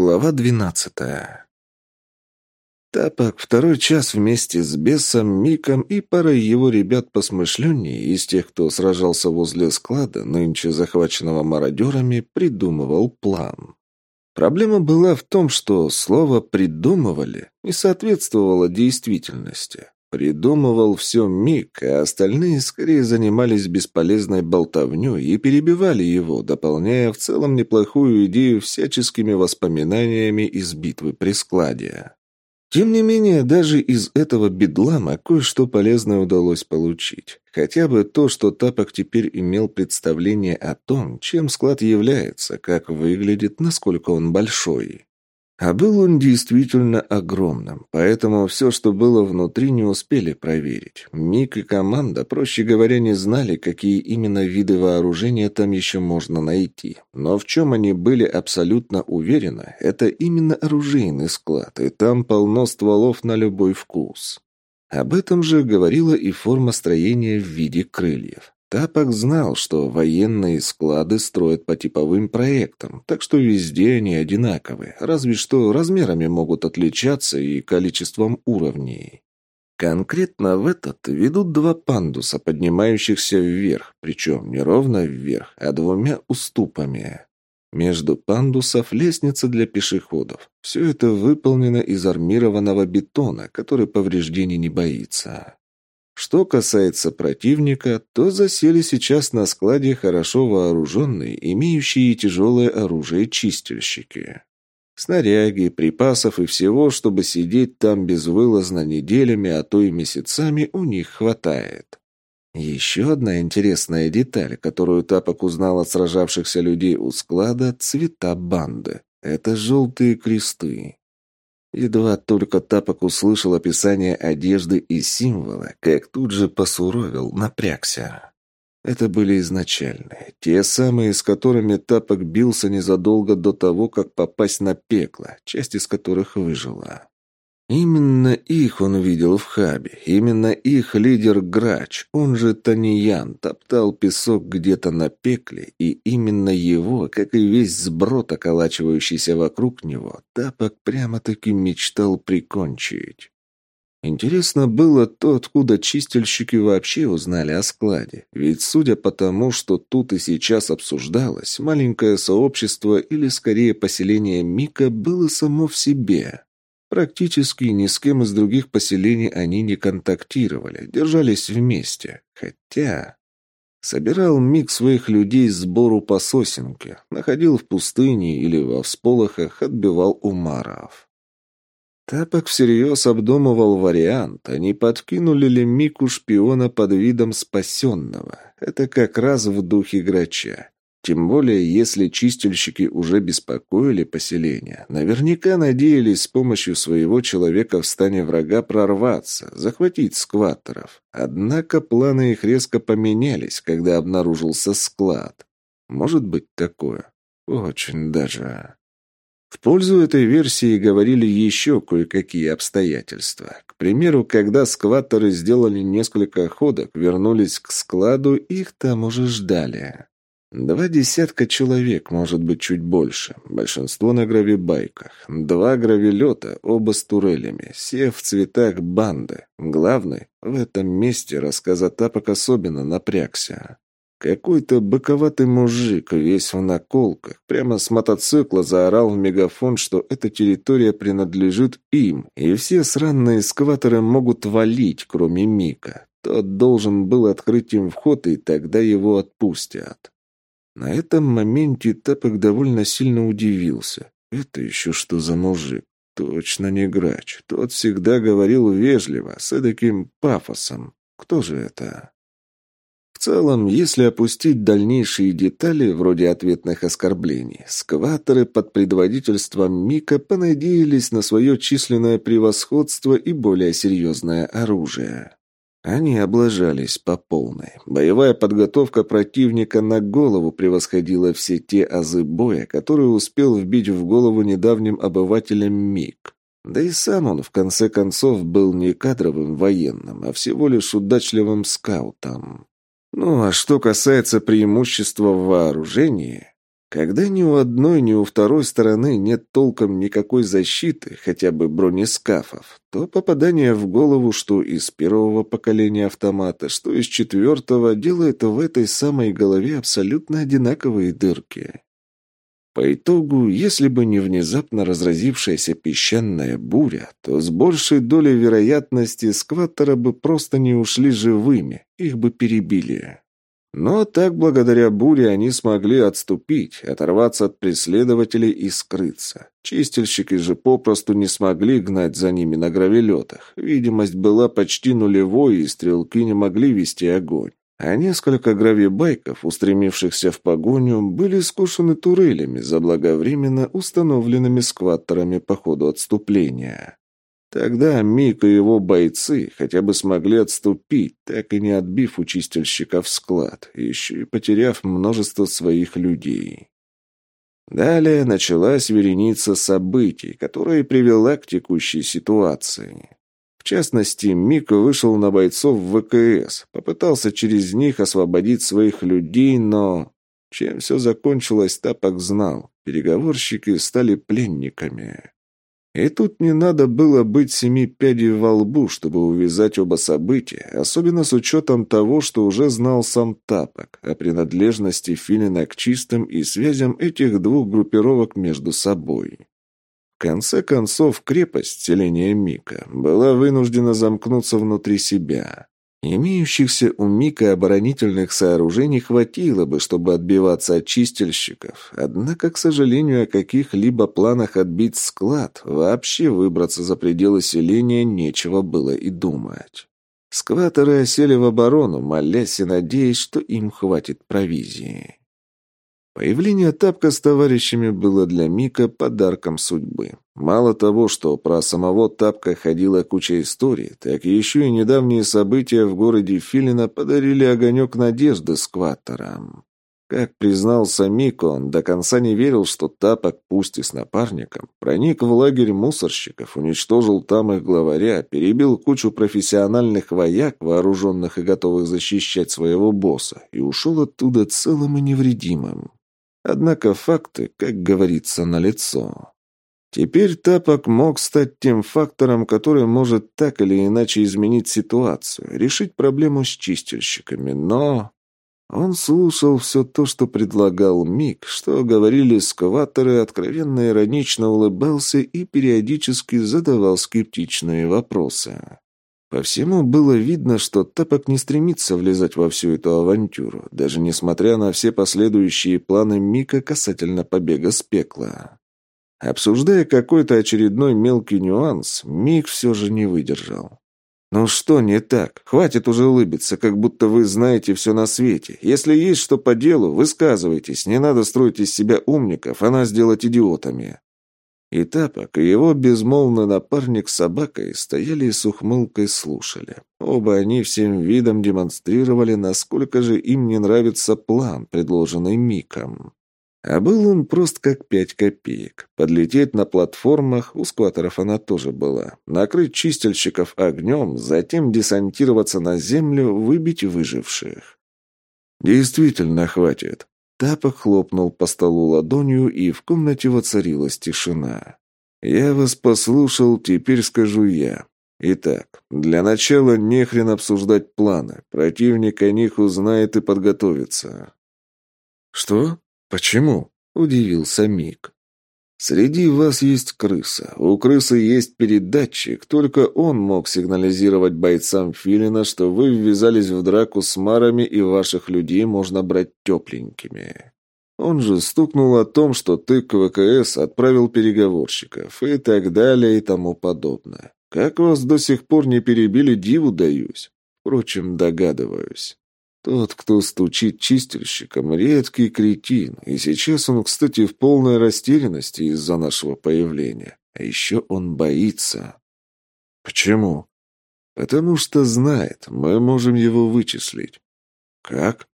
Глава двенадцатая. Тапок второй час вместе с Бесом, Миком и парой его ребят посмышленнее из тех, кто сражался возле склада, нынче захваченного мародерами, придумывал план. Проблема была в том, что слово «придумывали» не соответствовало действительности. Придумывал все Мик, а остальные скорее занимались бесполезной болтовней и перебивали его, дополняя в целом неплохую идею всяческими воспоминаниями из битвы при складе. Тем не менее, даже из этого бедлама кое-что полезное удалось получить. Хотя бы то, что Тапок теперь имел представление о том, чем склад является, как выглядит, насколько он большой. А был он действительно огромным, поэтому все, что было внутри, не успели проверить. Мик и команда, проще говоря, не знали, какие именно виды вооружения там еще можно найти. Но в чем они были абсолютно уверены, это именно оружейный склад, и там полно стволов на любой вкус. Об этом же говорила и форма строения в виде крыльев. Тапок знал, что военные склады строят по типовым проектам, так что везде они одинаковые, разве что размерами могут отличаться и количеством уровней. Конкретно в этот ведут два пандуса, поднимающихся вверх, причем не ровно вверх, а двумя уступами. Между пандусов лестница для пешеходов. Все это выполнено из армированного бетона, который повреждений не боится. Что касается противника, то засели сейчас на складе хорошо вооруженные, имеющие тяжелое оружие чистильщики. Снаряги, припасов и всего, чтобы сидеть там безвылазно неделями, а то и месяцами, у них хватает. Еще одна интересная деталь, которую Тапок узнал от сражавшихся людей у склада – цвета банды. Это желтые кресты. Едва только Тапок услышал описание одежды и символа, как тут же посуровил, напрягся. Это были изначальные, те самые, с которыми Тапок бился незадолго до того, как попасть на пекло, часть из которых выжила. Именно их он видел в хабе, именно их лидер Грач, он же Таньян, топтал песок где-то на пекле, и именно его, как и весь сброд, околачивающийся вокруг него, Тапок прямо-таки мечтал прикончить. Интересно было то, откуда чистильщики вообще узнали о складе. Ведь, судя по тому, что тут и сейчас обсуждалось, маленькое сообщество или, скорее, поселение Мика было само в себе. Практически ни с кем из других поселений они не контактировали, держались вместе. Хотя... Собирал миг своих людей сбору по сосенке, находил в пустыне или во всполохах, отбивал умаров. Тапок всерьез обдумывал вариант, а не подкинули ли Мику шпиона под видом спасенного. Это как раз в духе грача. Тем более, если чистильщики уже беспокоили поселение, наверняка надеялись с помощью своего человека в стане врага прорваться, захватить скваттеров. Однако планы их резко поменялись, когда обнаружился склад. Может быть такое? Очень даже. В пользу этой версии говорили еще кое-какие обстоятельства. К примеру, когда скваттеры сделали несколько ходок, вернулись к складу, их там уже ждали. Два десятка человек, может быть, чуть больше. Большинство на гравибайках. Два гравилета, оба с турелями. Все в цветах банды. Главный, в этом месте рассказа Тапок особенно напрягся. Какой-то боковатый мужик, весь в наколках, прямо с мотоцикла заорал в мегафон, что эта территория принадлежит им, и все сраные скваторы могут валить, кроме Мика. Тот должен был открыть им вход, и тогда его отпустят. На этом моменте Тапок довольно сильно удивился. Это еще что за мужик? Точно не грач. Тот всегда говорил вежливо, с эдаким пафосом. Кто же это? В целом, если опустить дальнейшие детали, вроде ответных оскорблений, скваторы под предводительством Мика понадеялись на свое численное превосходство и более серьезное оружие. Они облажались по полной. Боевая подготовка противника на голову превосходила все те азы боя, которые успел вбить в голову недавним обывателям МИГ. Да и сам он, в конце концов, был не кадровым военным, а всего лишь удачливым скаутом. Ну, а что касается преимущества в вооружении, Когда ни у одной, ни у второй стороны нет толком никакой защиты, хотя бы бронескафов, то попадание в голову, что из первого поколения автомата, что из четвертого, делает в этой самой голове абсолютно одинаковые дырки. По итогу, если бы не внезапно разразившаяся песчаная буря, то с большей долей вероятности скваттера бы просто не ушли живыми, их бы перебили. Но так, благодаря буре, они смогли отступить, оторваться от преследователей и скрыться. Чистильщики же попросту не смогли гнать за ними на гравелетах. Видимость была почти нулевой, и стрелки не могли вести огонь. А несколько гравибайков, устремившихся в погоню, были скушены турелями, заблаговременно установленными скваттерами по ходу отступления. Тогда Мик и его бойцы хотя бы смогли отступить, так и не отбив у чистильщиков склад, еще и потеряв множество своих людей. Далее началась вереница событий, которая привела к текущей ситуации. В частности, Мик вышел на бойцов в ВКС, попытался через них освободить своих людей, но... Чем все закончилось, Тапок знал. Переговорщики стали пленниками. И тут не надо было быть семи пядей во лбу, чтобы увязать оба события, особенно с учетом того, что уже знал сам Тапок о принадлежности Филина к чистым и связям этих двух группировок между собой. В конце концов, крепость селения Мика была вынуждена замкнуться внутри себя. Имеющихся у Мика оборонительных сооружений хватило бы, чтобы отбиваться от чистильщиков. Однако, к сожалению, о каких-либо планах отбить склад, вообще выбраться за пределы селения нечего было и думать. Скваторы осели в оборону, молясь и надеясь, что им хватит провизии. Появление Тапка с товарищами было для Мика подарком судьбы. Мало того, что про самого Тапка ходила куча историй, так еще и недавние события в городе Филина подарили огонек надежды скваттерам. Как признался Мик, он до конца не верил, что Тапок, пусть и с напарником, проник в лагерь мусорщиков, уничтожил там их главаря, перебил кучу профессиональных вояк, вооруженных и готовых защищать своего босса, и ушел оттуда целым и невредимым. Однако факты, как говорится, налицо. Теперь Тапок мог стать тем фактором, который может так или иначе изменить ситуацию, решить проблему с чистильщиками, но... Он слушал все то, что предлагал Мик, что говорили скваторы, откровенно иронично улыбался и периодически задавал скептичные вопросы. По всему было видно, что Тапок не стремится влезать во всю эту авантюру, даже несмотря на все последующие планы Мика касательно побега с пекла. Обсуждая какой-то очередной мелкий нюанс, Мик все же не выдержал. «Ну что не так? Хватит уже улыбиться, как будто вы знаете все на свете. Если есть что по делу, высказывайтесь, не надо строить из себя умников, а нас делать идиотами». И Тапок, и его безмолвный напарник с собакой стояли и с ухмылкой слушали. Оба они всем видом демонстрировали, насколько же им не нравится план, предложенный Миком. А был он прост как пять копеек. Подлететь на платформах, у скваторов она тоже была, накрыть чистильщиков огнем, затем десантироваться на землю, выбить выживших. «Действительно хватит», Тапок хлопнул по столу ладонью, и в комнате воцарилась тишина. «Я вас послушал, теперь скажу я. Итак, для начала нехрен обсуждать планы. Противник о них узнает и подготовится». «Что? Почему?» – удивился Мик. Среди вас есть крыса. У крысы есть передатчик, только он мог сигнализировать бойцам Филина, что вы ввязались в драку с марами и ваших людей можно брать тепленькими. Он же стукнул о том, что ты к ВКС отправил переговорщиков и так далее и тому подобное. Как вас до сих пор не перебили, диву даюсь. Впрочем, догадываюсь. Тот, кто стучит чистильщиком, редкий кретин, и сейчас он, кстати, в полной растерянности из-за нашего появления. А еще он боится. Почему? Потому что знает, мы можем его вычислить. Как?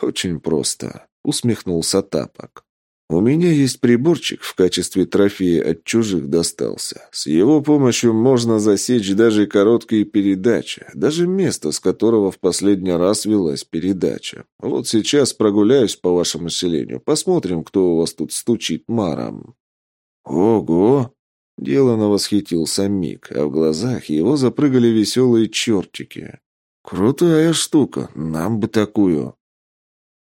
Очень просто, усмехнулся Тапок. У меня есть приборчик в качестве трофея от чужих достался. С его помощью можно засечь даже короткие передачи, даже место, с которого в последний раз велась передача. Вот сейчас прогуляюсь по вашему селению, посмотрим, кто у вас тут стучит маром». «Ого!» – делано восхитился Мик, а в глазах его запрыгали веселые чертики. «Крутая штука, нам бы такую».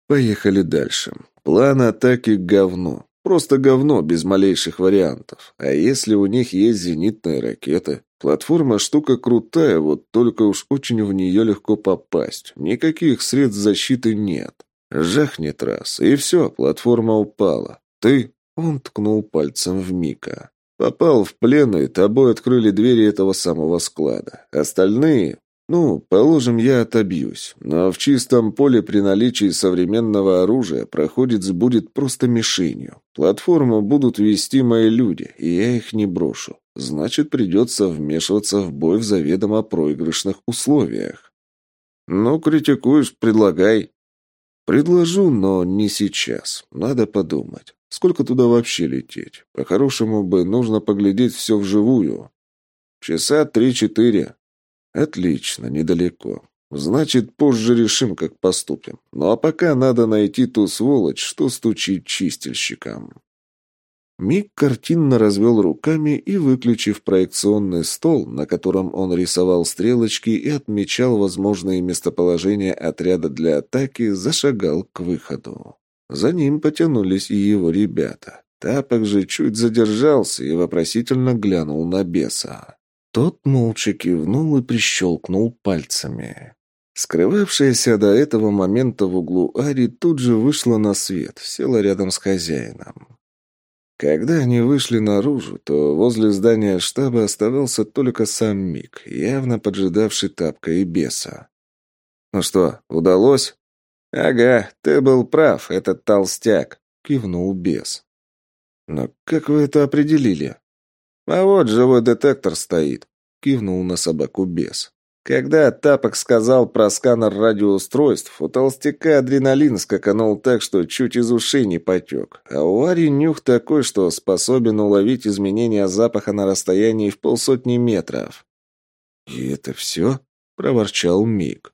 Поехали дальше. План атаки – говно. Просто говно, без малейших вариантов. А если у них есть зенитные ракеты? Платформа штука крутая, вот только уж очень в нее легко попасть. Никаких средств защиты нет. Жахнет раз, и все, платформа упала. Ты... Он ткнул пальцем в Мика. Попал в плен, и тобой открыли двери этого самого склада. Остальные ну, положим, я отобьюсь, но в чистом поле при наличии современного оружия проходец будет просто мишенью. Платформу будут вести мои люди, и я их не брошу. Значит, придется вмешиваться в бой в заведомо проигрышных условиях. Ну, критикуешь, предлагай. Предложу, но не сейчас. Надо подумать. Сколько туда вообще лететь? По-хорошему бы нужно поглядеть все вживую. Часа три-четыре. Отлично, недалеко. Значит, позже решим, как поступим. Ну а пока надо найти ту сволочь, что стучит чистильщикам. Мик картинно развел руками и, выключив проекционный стол, на котором он рисовал стрелочки и отмечал возможные местоположения отряда для атаки, зашагал к выходу. За ним потянулись и его ребята. Тапок же чуть задержался и вопросительно глянул на беса. Тот молча кивнул и прищелкнул пальцами. Скрывавшаяся до этого момента в углу Ари тут же вышла на свет, села рядом с хозяином. Когда они вышли наружу, то возле здания штаба оставался только сам Мик, явно поджидавший тапка и беса. «Ну что, удалось?» «Ага, ты был прав, этот толстяк», — кивнул бес. «Но как вы это определили?» «А вот живой детектор стоит», — кивнул на собаку бес. Когда Тапок сказал про сканер радиоустройств, у толстяка адреналин скаканул так, что чуть из ушей не потек. А у Ари нюх такой, что способен уловить изменения запаха на расстоянии в полсотни метров. «И это все?» — проворчал Мик.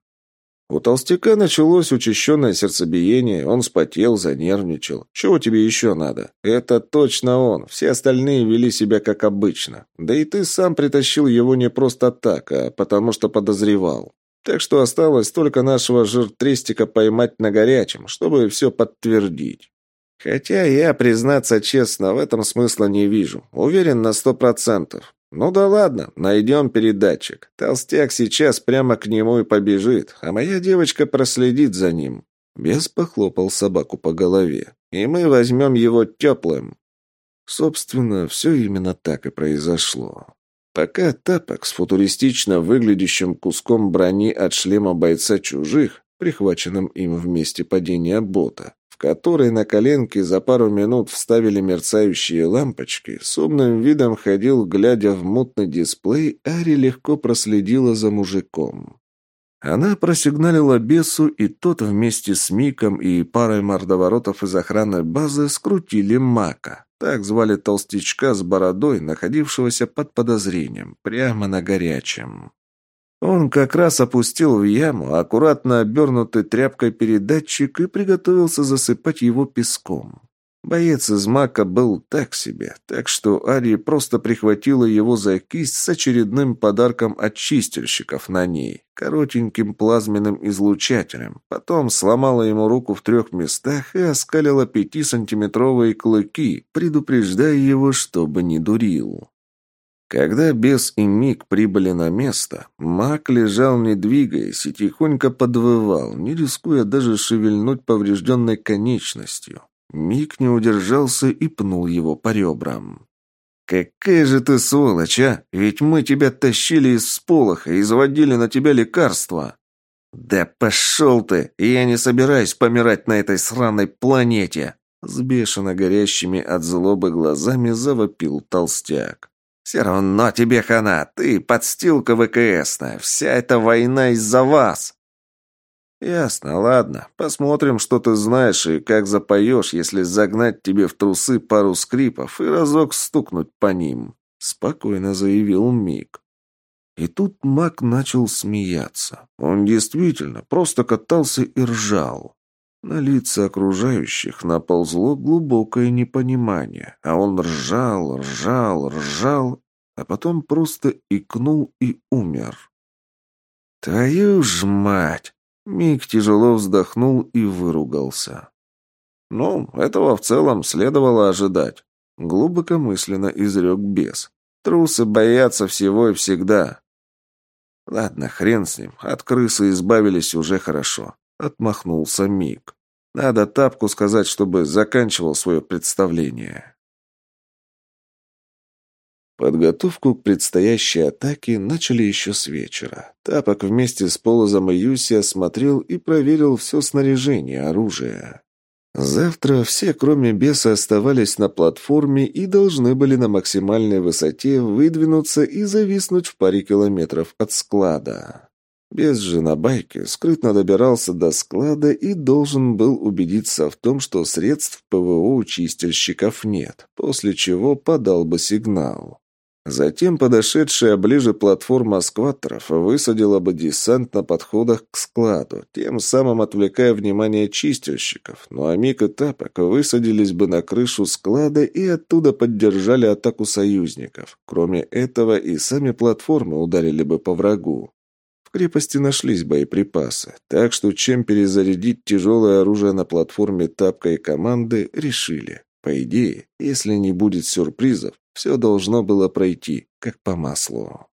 У толстяка началось учащенное сердцебиение, он спотел, занервничал. Чего тебе еще надо? Это точно он, все остальные вели себя как обычно. Да и ты сам притащил его не просто так, а потому что подозревал. Так что осталось только нашего жиртрестика поймать на горячем, чтобы все подтвердить. Хотя я, признаться честно, в этом смысла не вижу. Уверен на сто процентов. «Ну да ладно, найдем передатчик. Толстяк сейчас прямо к нему и побежит, а моя девочка проследит за ним». Бес похлопал собаку по голове. «И мы возьмем его теплым». Собственно, все именно так и произошло. Пока тапок с футуристично выглядящим куском брони от шлема бойца чужих, прихваченным им в месте падения бота, в который на коленке за пару минут вставили мерцающие лампочки, с умным видом ходил, глядя в мутный дисплей, Ари легко проследила за мужиком. Она просигналила бесу, и тот вместе с Миком и парой мордоворотов из охраны базы скрутили Мака. Так звали толстячка с бородой, находившегося под подозрением, прямо на горячем. Он как раз опустил в яму аккуратно обернутый тряпкой передатчик и приготовился засыпать его песком. Боец из мака был так себе, так что Ари просто прихватила его за кисть с очередным подарком от чистильщиков на ней, коротеньким плазменным излучателем. Потом сломала ему руку в трех местах и оскалила пятисантиметровые клыки, предупреждая его, чтобы не дурил. Когда бес и Мик прибыли на место, маг лежал не двигаясь и тихонько подвывал, не рискуя даже шевельнуть поврежденной конечностью. Мик не удержался и пнул его по ребрам. «Какая же ты сволочь, а! Ведь мы тебя тащили из сполоха и заводили на тебя лекарства!» «Да пошел ты! Я не собираюсь помирать на этой сраной планете!» С бешено горящими от злобы глазами завопил толстяк. «Все равно тебе хана, ты подстилка ВКСная, вся эта война из-за вас!» «Ясно, ладно. Посмотрим, что ты знаешь и как запоешь, если загнать тебе в трусы пару скрипов и разок стукнуть по ним», — спокойно заявил Мик. И тут маг начал смеяться. Он действительно просто катался и ржал. На лица окружающих наползло глубокое непонимание, а он ржал, ржал, ржал, а потом просто икнул и умер. «Твою ж мать!» Миг тяжело вздохнул и выругался. «Ну, этого в целом следовало ожидать», — глубокомысленно изрек бес. «Трусы боятся всего и всегда». «Ладно, хрен с ним, от крысы избавились уже хорошо», — отмахнулся Миг. «Надо тапку сказать, чтобы заканчивал свое представление». Подготовку к предстоящей атаке начали еще с вечера. Тапок вместе с Полозом и Юси осмотрел и проверил все снаряжение оружия. Завтра все, кроме беса, оставались на платформе и должны были на максимальной высоте выдвинуться и зависнуть в паре километров от склада. Без же на байке скрытно добирался до склада и должен был убедиться в том, что средств ПВО у чистильщиков нет, после чего подал бы сигнал. Затем подошедшая ближе платформа скваттеров высадила бы десант на подходах к складу, тем самым отвлекая внимание чистильщиков, ну а Мик и Тапок высадились бы на крышу склада и оттуда поддержали атаку союзников. Кроме этого и сами платформы ударили бы по врагу. Крепости нашлись боеприпасы, так что чем перезарядить тяжелое оружие на платформе Тапка и команды, решили. По идее, если не будет сюрпризов, все должно было пройти как по маслу.